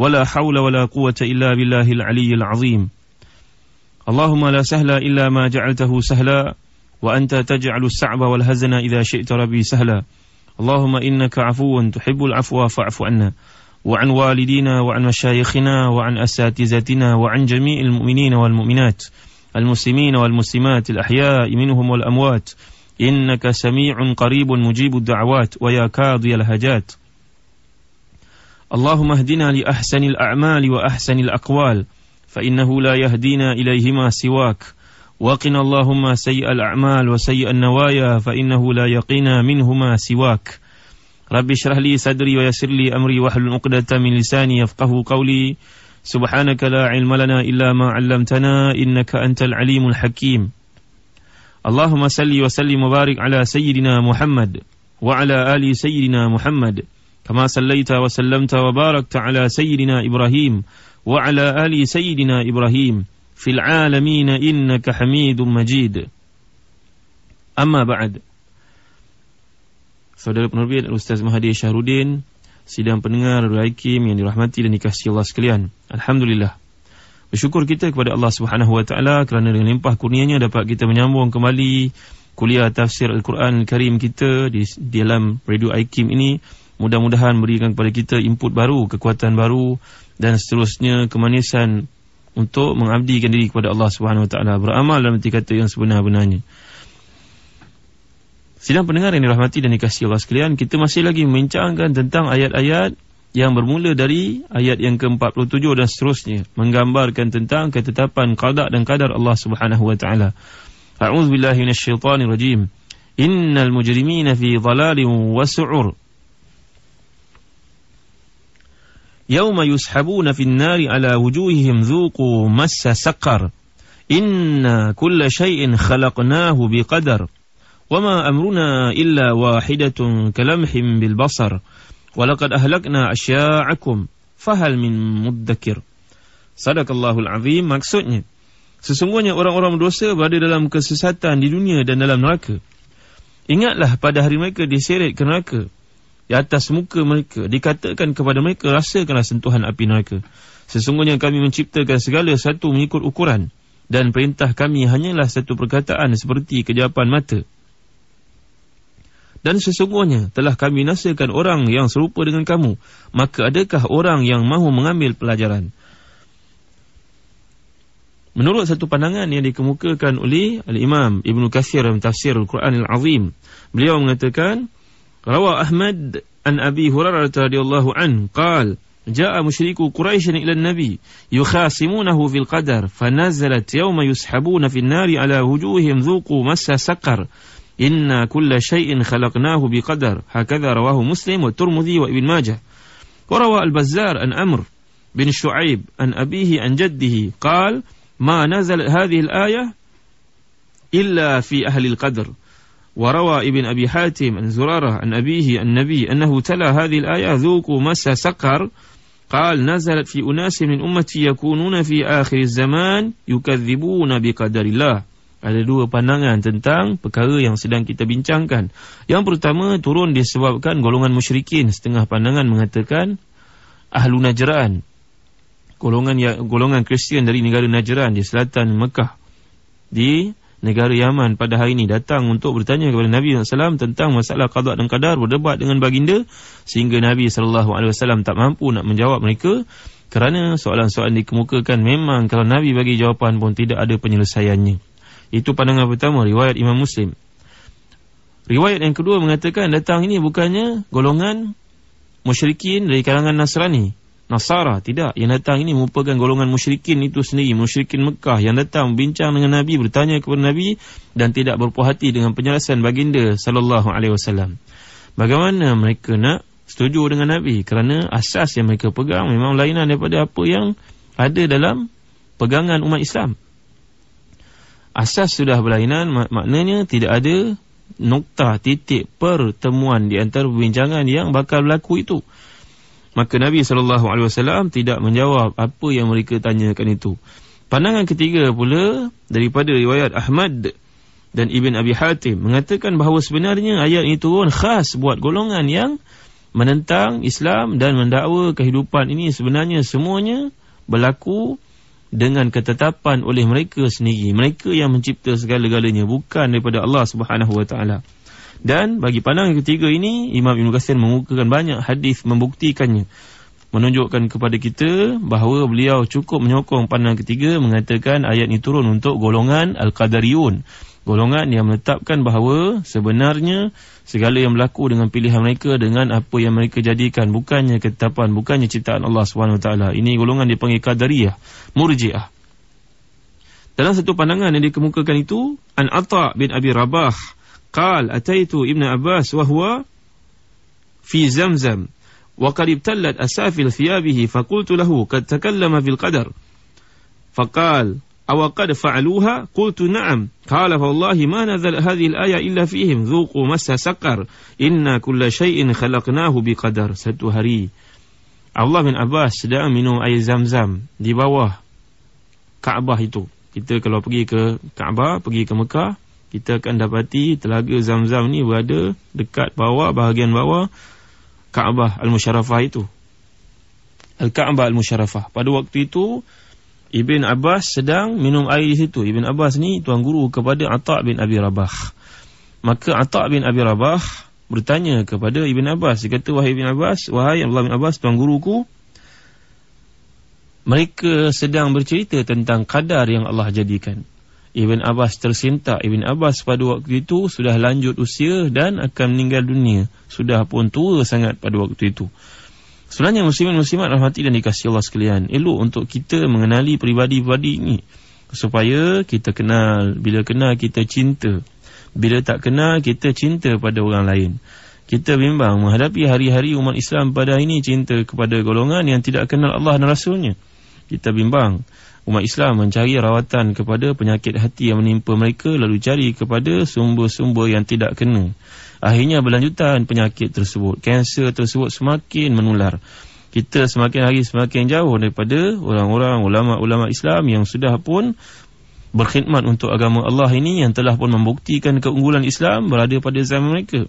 ولا حول ولا قوة إلا بالله العلي العظيم. اللهم لا سهل إلا ما جعلته سهلا وأنت تجعل السعب والهزن إذا شئت ربي سهلا. اللهم إنك عفو تحب العفو فاعف عنا. وعن والدينا وعن مشايخنا وعن أساتذتنا وعن جميع المؤمنين والمؤمنات المسلمين والمسلمات الأحياء منهم والأموات. إنك سميع قريب مجيب الدعوات ويا كاضي الهجات. اللهم اهدنا لأحسن الأعمال وأحسن الأقوال فإنه لا يهدينا إليهما سواك وقنا اللهم سيء الأعمال وسيء النوايا فإنه لا يقينا منهما سواك رب اشرح لي صدري ويسر لي أمري واحلل عقدة من لساني يفقه قولي سبحانك لا علم لنا إلا ما علمتنا إنك أنت العليم الحكيم اللهم صل وسلم وبارك على سيدنا محمد وعلى آل سيدنا محمد كما صليت وسلمت وباركت على سيدنا إبراهيم وعلى آل سيدنا إبراهيم في العالمين إنك حميد مجيد أما بعد Saudara penerbit Ustaz Mahathir Syahrudin Sidang pendengar Raikim yang dirahmati dan dikasihi Allah sekalian Alhamdulillah Bersyukur kita kepada Allah Subhanahu Wa Taala kerana dengan limpah kurnianya dapat kita menyambung kembali kuliah tafsir Al-Quran Al-Karim kita di, di dalam Radio Aikim ini mudah-mudahan berikan kepada kita input baru, kekuatan baru dan seterusnya kemanisan untuk mengabdikan diri kepada Allah Subhanahu Wa Taala beramal dalam kata yang sebenar-benarnya. Sidang pendengar yang dirahmati dan dikasihi Allah sekalian, kita masih lagi membincangkan tentang ayat-ayat yang bermula dari ayat yang ke-47 dan seterusnya menggambarkan tentang ketetapan qada dan qadar Allah Subhanahu wa taala. A'udzubillahi minasyaitonirrajim. Innal mujrimina fi dhalalin wa su'ur. yawma yushabuna finnari ala wujuhihim dhuku massa saqar inna kulla shay'in khalaqnahu biqadar wama amruna illa wahidatun kalamhim bil basar walakad ahlakna asya'akum fahal min muddakir sadakallahul azim. Maksudnya sesungguhnya orang-orang berdosa berada dalam kesesatan di dunia dan dalam neraka. Ingatlah pada hari mereka diseret ke neraka di atas muka mereka dikatakan kepada mereka rasakanlah sentuhan api neraka sesungguhnya kami menciptakan segala satu mengikut ukuran dan perintah kami hanyalah satu perkataan seperti kejapan mata. Dan sesungguhnya telah kami nasihatkan orang yang serupa dengan kamu maka adakah orang yang mahu mengambil pelajaran? Menurut satu pandangan yang dikemukakan oleh Al-Imam Ibn Kathir dalam tafsir Al-Quran Al-Azim Beliau mengatakan روى أحمد عن أبي هريرة رضي الله عنه قال جاء مشركو قريش إلى النبي يخاصمونه في القدر فنزلت يوم يسحبون في النار على وجوههم ذوقوا مس سقر. إن كل شيء خلقناه بقدر. هكذا رواه مسلم والترمذي وابن ماجه. وروى البزار عن أمر بن شعيب عن أبيه عن جده قال ما نزل هذه الآية إلا في أهل القدر. وروى ابن أبي حاتم عن زرارة عن أبيه النبي أنه تلا هذه الآية ذوقوا مس سقر قال نزلت في أناس من أمتي يكونون في آخر الزمان يكذبون بقدر الله Ada dua pandangan tentang perkara yang sedang kita bincangkan. Yang pertama turun disebabkan golongan musyrikin. Setengah pandangan mengatakan Ahlu Najran. Golongan ya, golongan Kristian dari negara Najran di selatan Mekah. Di negara Yaman pada hari ini datang untuk bertanya kepada Nabi SAW tentang masalah qada dan qadar berdebat dengan baginda sehingga Nabi SAW tak mampu nak menjawab mereka kerana soalan-soalan dikemukakan memang kalau Nabi bagi jawapan pun tidak ada penyelesaiannya. Itu pandangan pertama riwayat Imam Muslim. Riwayat yang kedua mengatakan datang ini bukannya golongan musyrikin dari kalangan Nasrani Nasara tidak yang datang ini merupakan golongan musyrikin itu sendiri musyrikin Mekah yang datang bincang dengan Nabi bertanya kepada Nabi dan tidak berpuas hati dengan penjelasan baginda sallallahu alaihi wasallam bagaimana mereka nak setuju dengan Nabi kerana asas yang mereka pegang memang lainan daripada apa yang ada dalam pegangan umat Islam. Asas sudah berlainan mak maknanya tidak ada nokta titik pertemuan di antara perbincangan yang bakal berlaku itu. Maka Nabi SAW tidak menjawab apa yang mereka tanyakan itu. Pandangan ketiga pula daripada riwayat Ahmad dan Ibn Abi Hatim mengatakan bahawa sebenarnya ayat ini turun khas buat golongan yang menentang Islam dan mendakwa kehidupan ini sebenarnya semuanya berlaku dengan ketetapan oleh mereka sendiri. Mereka yang mencipta segala-galanya bukan daripada Allah Subhanahu Wa Taala. Dan bagi pandangan ketiga ini Imam Ibn Qasir mengukakan banyak hadis membuktikannya. Menunjukkan kepada kita bahawa beliau cukup menyokong pandangan ketiga mengatakan ayat ini turun untuk golongan Al-Qadariyun. Golongan yang menetapkan bahawa sebenarnya segala yang berlaku dengan pilihan mereka dengan apa yang mereka jadikan bukannya ketetapan bukannya ciptaan Allah SWT ini golongan dipanggil Qadariyah Murji'ah. Dalam satu pandangan yang dikemukakan itu An Atta bin Abi Rabah قال أتيت ابن عباس وهو في زمزم وقد ابتلت أسافل ثيابه فقلت له قد تكلم في القدر فقال أو قد فعلوها؟ قلت نعم. قال فوالله ما نزل هذه الآية إلا فيهم ذوقوا مس سقر إن كل شيء خلقناه بقدر. ست هري. Allah bin Abbas sedang minum air zam-zam كعبه bawah Kaabah itu. Kita kalau pergi ke Kaabah, pergi ke Mekah, kita akan dapati telaga zam-zam ni berada dekat bawah bahagian bawah Kaabah Al-Musharafah itu Al-Kaabah Al-Musharafah pada waktu itu Ibn Abbas sedang minum air di situ. Ibn Abbas ni tuan guru kepada Atta' bin Abi Rabah. Maka Atta' bin Abi Rabah bertanya kepada Ibn Abbas. Dia kata, wahai Ibn Abbas, wahai Allah bin Abbas, tuan guruku, mereka sedang bercerita tentang kadar yang Allah jadikan. Ibn Abbas tersinta. Ibn Abbas pada waktu itu sudah lanjut usia dan akan meninggal dunia. Sudah pun tua sangat pada waktu itu. Sebenarnya muslimin muslimat rahmati dan dikasih Allah sekalian. Elok untuk kita mengenali peribadi-peribadi ini. Supaya kita kenal. Bila kenal kita cinta. Bila tak kenal kita cinta pada orang lain. Kita bimbang menghadapi hari-hari umat Islam pada ini cinta kepada golongan yang tidak kenal Allah dan Rasulnya. Kita bimbang umat Islam mencari rawatan kepada penyakit hati yang menimpa mereka lalu cari kepada sumber-sumber yang tidak kena. Akhirnya berlanjutan penyakit tersebut. Kanser tersebut semakin menular. Kita semakin hari semakin jauh daripada orang-orang ulama-ulama Islam yang sudah pun berkhidmat untuk agama Allah ini yang telah pun membuktikan keunggulan Islam berada pada zaman mereka.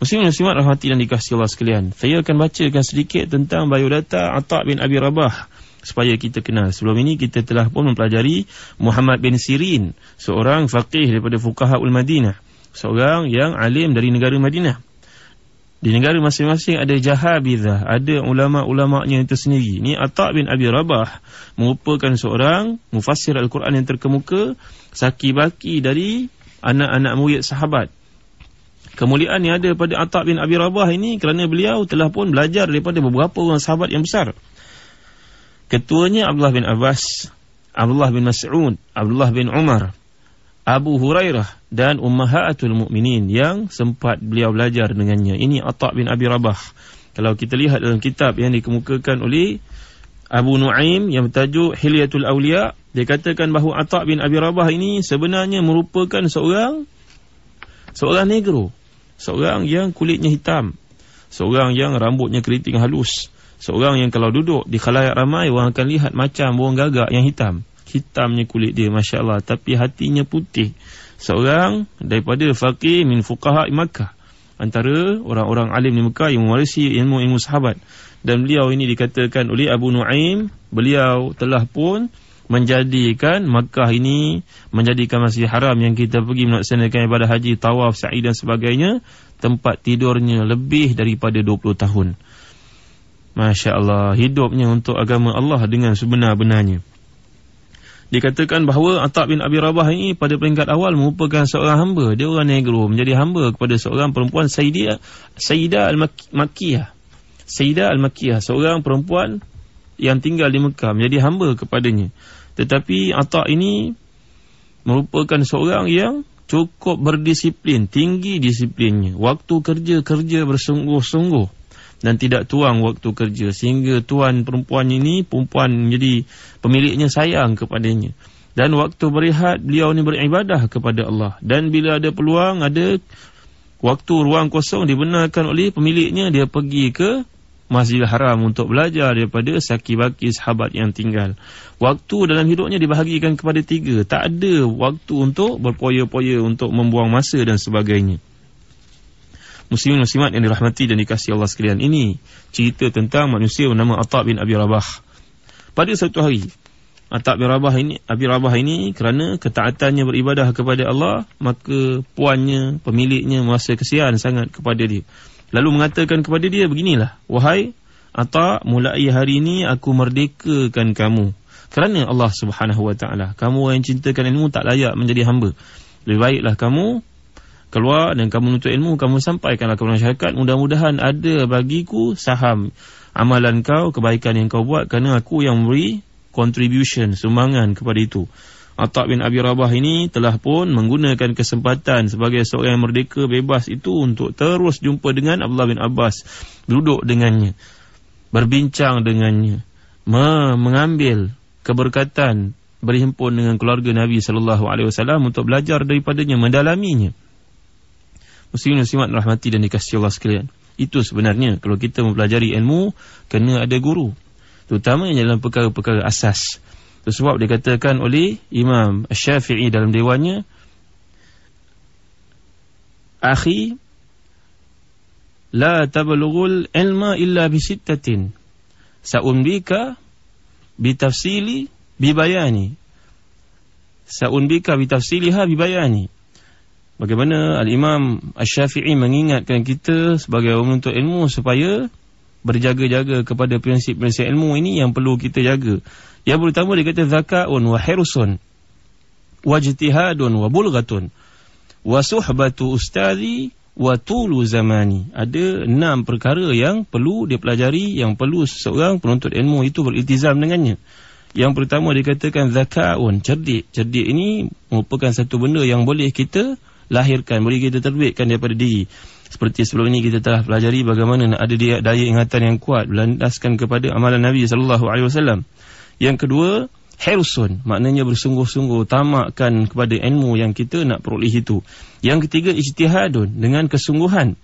Muslim-Muslimat rahmati dan dikasih Allah sekalian. Saya akan bacakan sedikit tentang biodata Atta' bin Abi Rabah supaya kita kenal. Sebelum ini kita telah pun mempelajari Muhammad bin Sirin, seorang faqih daripada Fuqaha Ul Madinah seorang yang alim dari negara Madinah. Di negara masing-masing ada jahabizah, ada ulama-ulama'nya itu sendiri. Ini Atta' bin Abi Rabah merupakan seorang mufassir Al-Quran yang terkemuka, saki-baki dari anak-anak murid sahabat. Kemuliaan yang ada pada Atta' bin Abi Rabah ini kerana beliau telah pun belajar daripada beberapa orang sahabat yang besar. Ketuanya Abdullah bin Abbas, Abdullah bin Mas'ud, Abdullah bin Umar, Abu Hurairah dan Ummahatul Mukminin yang sempat beliau belajar dengannya. Ini Atha bin Abi Rabah. Kalau kita lihat dalam kitab yang dikemukakan oleh Abu Nuaim yang bertajuk Hilyatul Awliya, dia katakan bahawa Atha bin Abi Rabah ini sebenarnya merupakan seorang seorang negro, seorang yang kulitnya hitam, seorang yang rambutnya keriting halus, seorang yang kalau duduk di khalayak ramai orang akan lihat macam burung gagak yang hitam. Hitamnya kulit dia Masya Allah tapi hatinya putih. Seorang daripada faqih min fuqaha Makkah. Antara orang-orang alim di Mekah yang mewarisi ilmu-ilmu sahabat. Dan beliau ini dikatakan oleh Abu Nuaim beliau telah pun menjadikan Makkah ini menjadikan masjid haram yang kita pergi melaksanakan ibadah haji tawaf sa'i dan sebagainya tempat tidurnya lebih daripada 20 tahun Masya Allah hidupnya untuk agama Allah dengan sebenar-benarnya dikatakan bahawa Atta' bin Abi Rabah ini pada peringkat awal merupakan seorang hamba. Dia orang negro menjadi hamba kepada seorang perempuan Sayyidah, Sayyidah Al-Makkiyah. Sayyidah Al-Makkiyah, seorang perempuan yang tinggal di Mekah menjadi hamba kepadanya. Tetapi Atta' ini merupakan seorang yang cukup berdisiplin, tinggi disiplinnya. Waktu kerja-kerja bersungguh-sungguh. Dan tidak tuang waktu kerja sehingga tuan perempuan ini perempuan jadi pemiliknya sayang kepadanya dan waktu berehat beliau ni beribadah kepada Allah dan bila ada peluang ada waktu ruang kosong dibenarkan oleh pemiliknya dia pergi ke Masjidil Haram untuk belajar daripada saki-baki sahabat yang tinggal. Waktu dalam hidupnya dibahagikan kepada tiga. Tak ada waktu untuk berpoya-poya untuk membuang masa dan sebagainya muslimin muslimat yang dirahmati dan dikasihi Allah sekalian. Ini cerita tentang manusia bernama Atha bin Abi Rabah. Pada satu hari, Atha bin Rabah ini, Abi Rabah ini kerana ketaatannya beribadah kepada Allah, maka puannya, pemiliknya merasa kesian sangat kepada dia. Lalu mengatakan kepada dia beginilah, "Wahai Atha, mulai hari ini aku merdekakan kamu." Kerana Allah Subhanahu Wa Taala, kamu yang cintakan ilmu tak layak menjadi hamba. Lebih baiklah kamu keluar dan kamu menuntut ilmu, kamu sampaikanlah kepada masyarakat. Mudah-mudahan ada bagiku saham amalan kau, kebaikan yang kau buat kerana aku yang memberi contribution, sumbangan kepada itu. Atta bin Abi Rabah ini telah pun menggunakan kesempatan sebagai seorang yang merdeka bebas itu untuk terus jumpa dengan Abdullah bin Abbas. Duduk dengannya. Berbincang dengannya. Mengambil keberkatan berhimpun dengan keluarga Nabi sallallahu alaihi wasallam untuk belajar daripadanya mendalaminya muslimin muslimat rahmati dan dikasihi Allah sekalian. Itu sebenarnya kalau kita mempelajari ilmu kena ada guru. Terutama dalam perkara-perkara asas. Itu sebab dikatakan oleh Imam Syafi'i dalam dewannya Akhi la tablughul ilma illa bi sittatin. Sa'unbika bi tafsili bi bayani. Sa'unbika bi tafsiliha bi bayani. Bagaimana Al-Imam Al-Syafi'i mengingatkan kita sebagai orang menuntut ilmu supaya berjaga-jaga kepada prinsip-prinsip ilmu ini yang perlu kita jaga. Yang pertama dia kata zaka'un wa hirusun wa jtihadun wa bulghatun wa suhbatu ustazi wa tulu zamani. Ada enam perkara yang perlu dipelajari, yang perlu seseorang penuntut ilmu itu beriltizam dengannya. Yang pertama dikatakan zaka'un, cerdik. Cerdik ini merupakan satu benda yang boleh kita lahirkan, boleh kita terbitkan daripada diri. Seperti sebelum ini kita telah pelajari bagaimana nak ada daya ingatan yang kuat berlandaskan kepada amalan Nabi sallallahu alaihi wasallam. Yang kedua, hirsun, maknanya bersungguh-sungguh tamakkan kepada ilmu yang kita nak peroleh itu. Yang ketiga, ijtihadun dengan kesungguhan.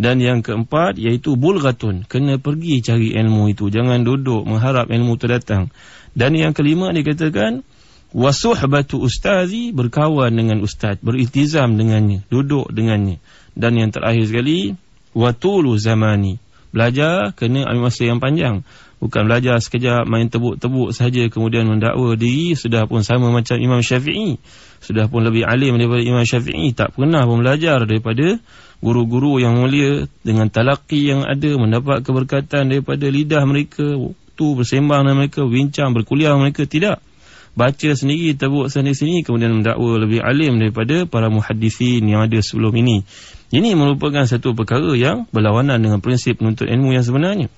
Dan yang keempat iaitu bulghatun, kena pergi cari ilmu itu, jangan duduk mengharap ilmu itu datang. Dan yang kelima dikatakan wasuhbatu ustazi berkawan dengan ustaz beriltizam dengannya duduk dengannya. Dan yang terakhir sekali watulu zamani. Belajar kena ambil masa yang panjang. Bukan belajar sekejap main tebuk-tebuk saja kemudian mendakwa diri sudah pun sama macam Imam Syafi'i. Sudah pun lebih alim daripada Imam Syafi'i. Tak pernah pun belajar daripada guru-guru yang mulia dengan talaqi yang ada mendapat keberkatan daripada lidah mereka waktu bersembang dengan mereka bincang berkuliah mereka. Tidak baca sendiri, tebuk sendiri-sendiri kemudian mendakwa lebih alim daripada para muhaddisin yang ada sebelum ini. Ini merupakan satu perkara yang berlawanan dengan prinsip menuntut ilmu yang sebenarnya.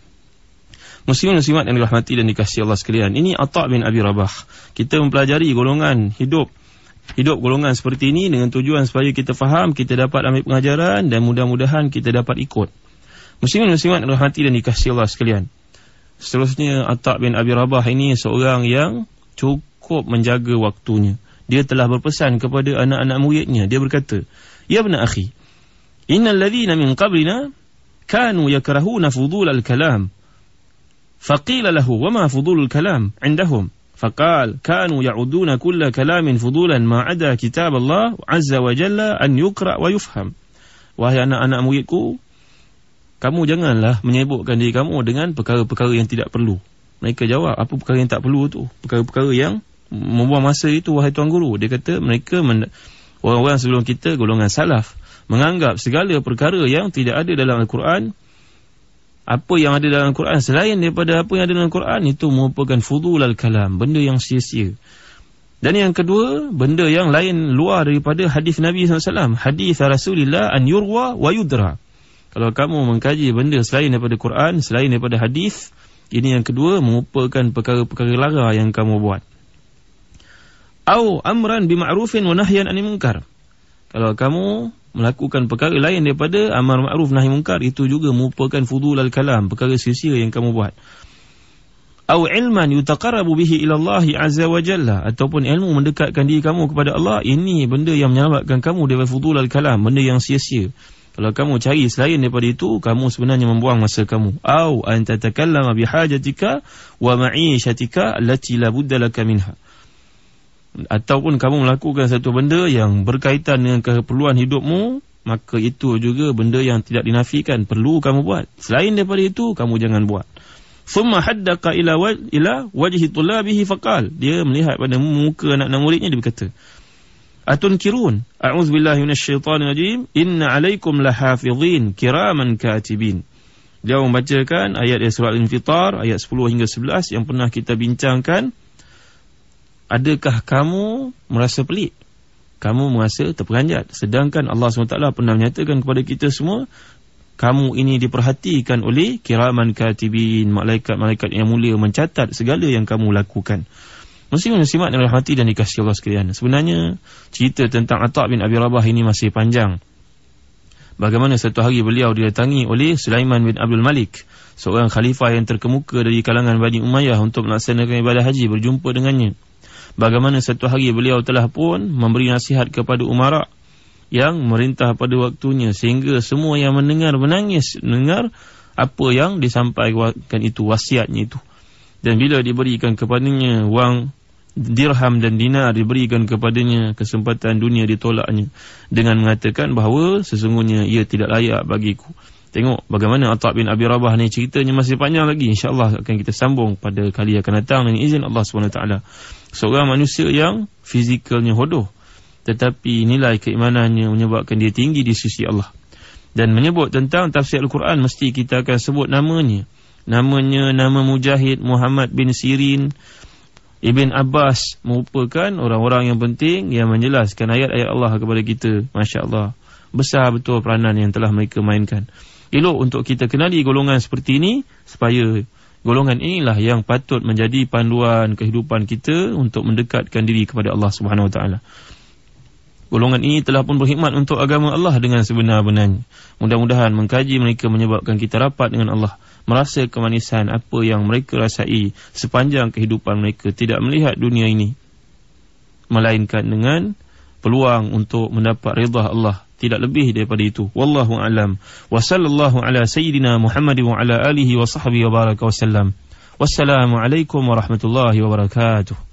Muslimin muslimat yang dirahmati dan dikasihi Allah sekalian. Ini Atha bin Abi Rabah. Kita mempelajari golongan hidup hidup golongan seperti ini dengan tujuan supaya kita faham, kita dapat ambil pengajaran dan mudah-mudahan kita dapat ikut. Muslimin muslimat yang dirahmati dan dikasihi Allah sekalian. Seterusnya Atha bin Abi Rabah ini seorang yang cukup cukup menjaga waktunya. Dia telah berpesan kepada anak-anak muridnya. Dia berkata, Ya bena akhi, Innal ladhina min qablina kanu yakrahuna fudul al-kalam. Faqila lahu, wama fudul al-kalam indahum? Faqal, kanu ya'uduna kulla kalamin fudulan ma'ada kitab Allah azza wa jalla an yukra' wa yufham. Wahai anak-anak muridku, kamu janganlah menyebutkan diri kamu dengan perkara-perkara yang tidak perlu. Mereka jawab, apa perkara yang tak perlu tu? Perkara-perkara yang membuang masa itu wahai tuan guru. Dia kata mereka orang-orang sebelum kita golongan salaf menganggap segala perkara yang tidak ada dalam al-Quran apa yang ada dalam al-Quran selain daripada apa yang ada dalam al-Quran itu merupakan fudul al-kalam benda yang sia-sia. Dan yang kedua benda yang lain luar daripada hadis Nabi SAW hadis Rasulullah an yurwa wa yudra. Kalau kamu mengkaji benda selain daripada Quran selain daripada hadis ini yang kedua merupakan perkara-perkara lara yang kamu buat au amran bima'rufin wa nahyan 'anil munkar. Kalau kamu melakukan perkara lain daripada amar ma'ruf nahi mungkar itu juga merupakan fudul al-kalam perkara sia-sia yang kamu buat au ilman yutaqarrabu bihi ila Allah azza wa jalla ataupun ilmu mendekatkan diri kamu kepada Allah ini benda yang menyelamatkan kamu daripada fudul al-kalam benda yang sia-sia kalau kamu cari selain daripada itu, kamu sebenarnya membuang masa kamu. Au anta takallama bihajatika wa ma'ishatika allati la budda laka minha. Ataupun kamu melakukan satu benda yang berkaitan dengan keperluan hidupmu, maka itu juga benda yang tidak dinafikan, perlu kamu buat. Selain daripada itu, kamu jangan buat. Thumma haddaka ila ila wajhi tullabihi faqal. Dia melihat pada muka anak-anak muridnya dia berkata, Atunkirun A'udzubillahi minasyaitanirrajim Inna alaikum lahafizin Kiraman katibin Dia membacakan ayat surah Al-Infitar Ayat 10 hingga 11 Yang pernah kita bincangkan Adakah kamu merasa pelik? Kamu merasa terperanjat Sedangkan Allah SWT pernah menyatakan kepada kita semua Kamu ini diperhatikan oleh Kiraman katibin Malaikat-malaikat yang mulia Mencatat segala yang kamu lakukan Muslim-muslimat yang rahmati dan dikasih Allah sekalian. Sebenarnya cerita tentang Atta' bin Abi Rabah ini masih panjang. Bagaimana satu hari beliau didatangi oleh Sulaiman bin Abdul Malik, seorang khalifah yang terkemuka dari kalangan Bani Umayyah untuk melaksanakan ibadah haji berjumpa dengannya. Bagaimana satu hari beliau telah pun memberi nasihat kepada Umara yang merintah pada waktunya sehingga semua yang mendengar menangis mendengar apa yang disampaikan itu wasiatnya itu. Dan bila diberikan kepadanya wang dirham dan dinar diberikan kepadanya kesempatan dunia ditolaknya dengan mengatakan bahawa sesungguhnya ia tidak layak bagiku. Tengok bagaimana Atta' bin Abi Rabah ni ceritanya masih panjang lagi. insyaAllah akan kita sambung pada kali akan datang dengan izin Allah SWT seorang manusia yang fizikalnya hodoh tetapi nilai keimanannya menyebabkan dia tinggi di sisi Allah dan menyebut tentang tafsir Al-Quran mesti kita akan sebut namanya namanya nama Mujahid Muhammad bin Sirin Ibn Abbas merupakan orang-orang yang penting yang menjelaskan ayat-ayat Allah kepada kita. Masya Allah. Besar betul peranan yang telah mereka mainkan. Elok untuk kita kenali golongan seperti ini supaya golongan inilah yang patut menjadi panduan kehidupan kita untuk mendekatkan diri kepada Allah Subhanahu Wa Taala. Golongan ini telah pun berkhidmat untuk agama Allah dengan sebenar-benarnya. Mudah-mudahan mengkaji mereka menyebabkan kita rapat dengan Allah. Merasa kemanisan apa yang mereka rasai sepanjang kehidupan mereka. Tidak melihat dunia ini. Melainkan dengan peluang untuk mendapat rida Allah. Tidak lebih daripada itu. Wallahu alam. Wa sallallahu ala sayyidina Muhammad wa ala alihi wa sahbihi wa baraka wa sallam. Wassalamualaikum warahmatullahi wabarakatuh.